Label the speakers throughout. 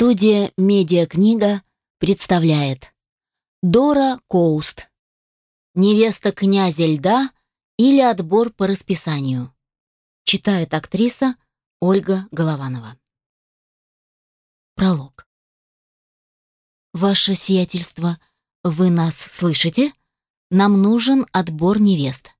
Speaker 1: Студия «Медиакнига» представляет. Дора Коуст. «Невеста князя льда» или «Отбор по расписанию» Читает актриса Ольга Голованова. Пролог. «Ваше сиятельство, вы нас слышите? Нам нужен отбор невест».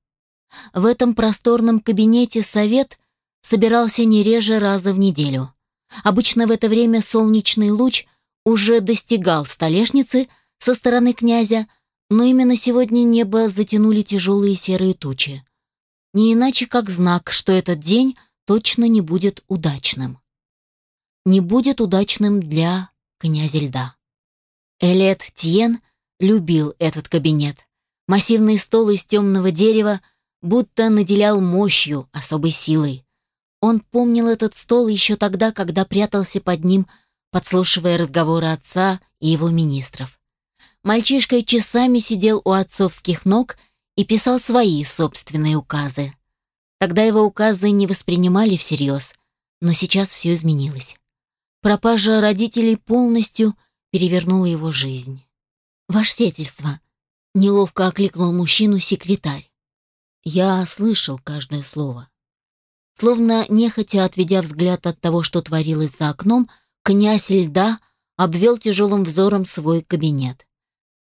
Speaker 1: В этом просторном кабинете совет собирался не реже раза в неделю – Обычно в это время солнечный луч уже достигал столешницы со стороны князя, но именно сегодня небо затянули тяжелые серые тучи. Не иначе как знак, что этот день точно не будет удачным. Не будет удачным для князя льда. Элет Тьен любил этот кабинет. Массивный стол из темного дерева будто наделял мощью, особой силой. Он помнил этот стол еще тогда, когда прятался под ним, подслушивая разговоры отца и его министров. Мальчишка часами сидел у отцовских ног и писал свои собственные указы. Тогда его указы не воспринимали всерьез, но сейчас все изменилось. Пропажа родителей полностью перевернула его жизнь. «Ваше сетельство», — неловко окликнул мужчину секретарь. Я слышал каждое слово. Словно нехотя отведя взгляд от того, что творилось за окном, князь льда обвел тяжелым взором свой кабинет.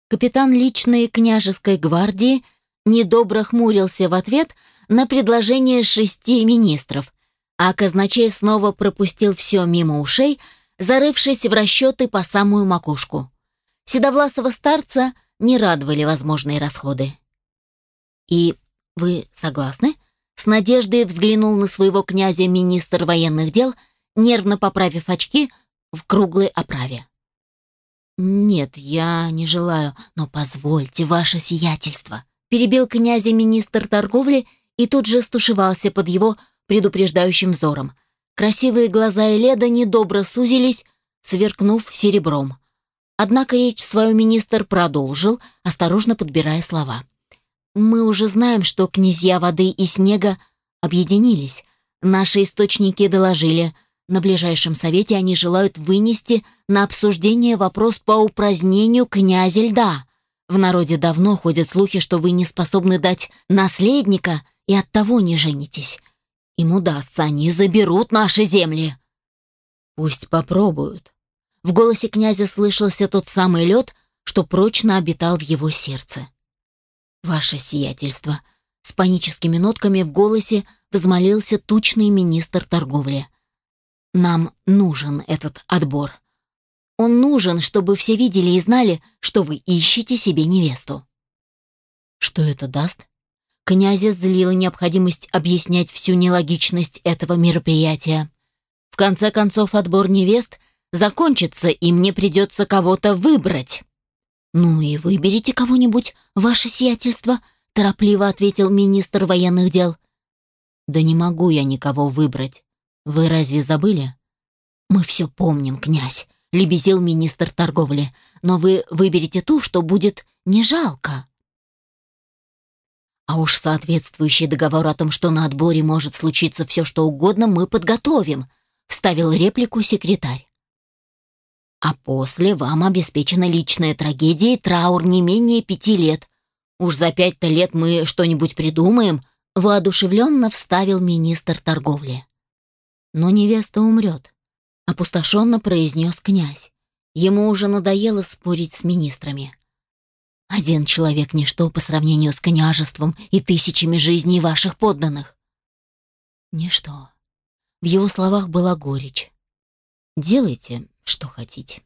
Speaker 1: Капитан личной княжеской гвардии недобро хмурился в ответ на предложение шести министров, а казначей снова пропустил все мимо ушей, зарывшись в расчеты по самую макушку. Седовласого старца не радовали возможные расходы. «И вы согласны?» С надеждой взглянул на своего князя министр военных дел, нервно поправив очки в круглой оправе. «Нет, я не желаю, но позвольте, ваше сиятельство», перебил князя министр торговли и тут же стушевался под его предупреждающим взором. Красивые глаза Эледа недобро сузились, сверкнув серебром. Однако речь свою министр продолжил, осторожно подбирая слова. Мы уже знаем, что князья воды и снега объединились. Наши источники доложили. На ближайшем совете они желают вынести на обсуждение вопрос по упразднению князя льда. В народе давно ходят слухи, что вы не способны дать наследника и оттого не женитесь. Им удастся, они заберут наши земли. Пусть попробуют. В голосе князя слышался тот самый лед, что прочно обитал в его сердце. «Ваше сиятельство!» С паническими нотками в голосе взмолился тучный министр торговли. «Нам нужен этот отбор. Он нужен, чтобы все видели и знали, что вы ищете себе невесту». Что это даст? Князя злила необходимость объяснять всю нелогичность этого мероприятия. В конце концов, отбор невест закончится, и мне придется кого-то выбрать. «Ну и выберите кого-нибудь, ваше сиятельство», — торопливо ответил министр военных дел. «Да не могу я никого выбрать. Вы разве забыли?» «Мы все помним, князь», — лебезил министр торговли. «Но вы выберете ту, что будет не жалко». А уж соответствующий договор о том, что на отборе может случиться все, что угодно, мы подготовим», — вставил реплику секретарь. А после вам обеспечена личная трагедия и траур не менее пяти лет. Уж за пять-то лет мы что-нибудь придумаем», — воодушевленно вставил министр торговли. «Но невеста умрет», — опустошенно произнес князь. Ему уже надоело спорить с министрами. «Один человек — ничто по сравнению с княжеством и тысячами жизней ваших подданных». «Ничто». В его словах была горечь. «Делайте, что хотите.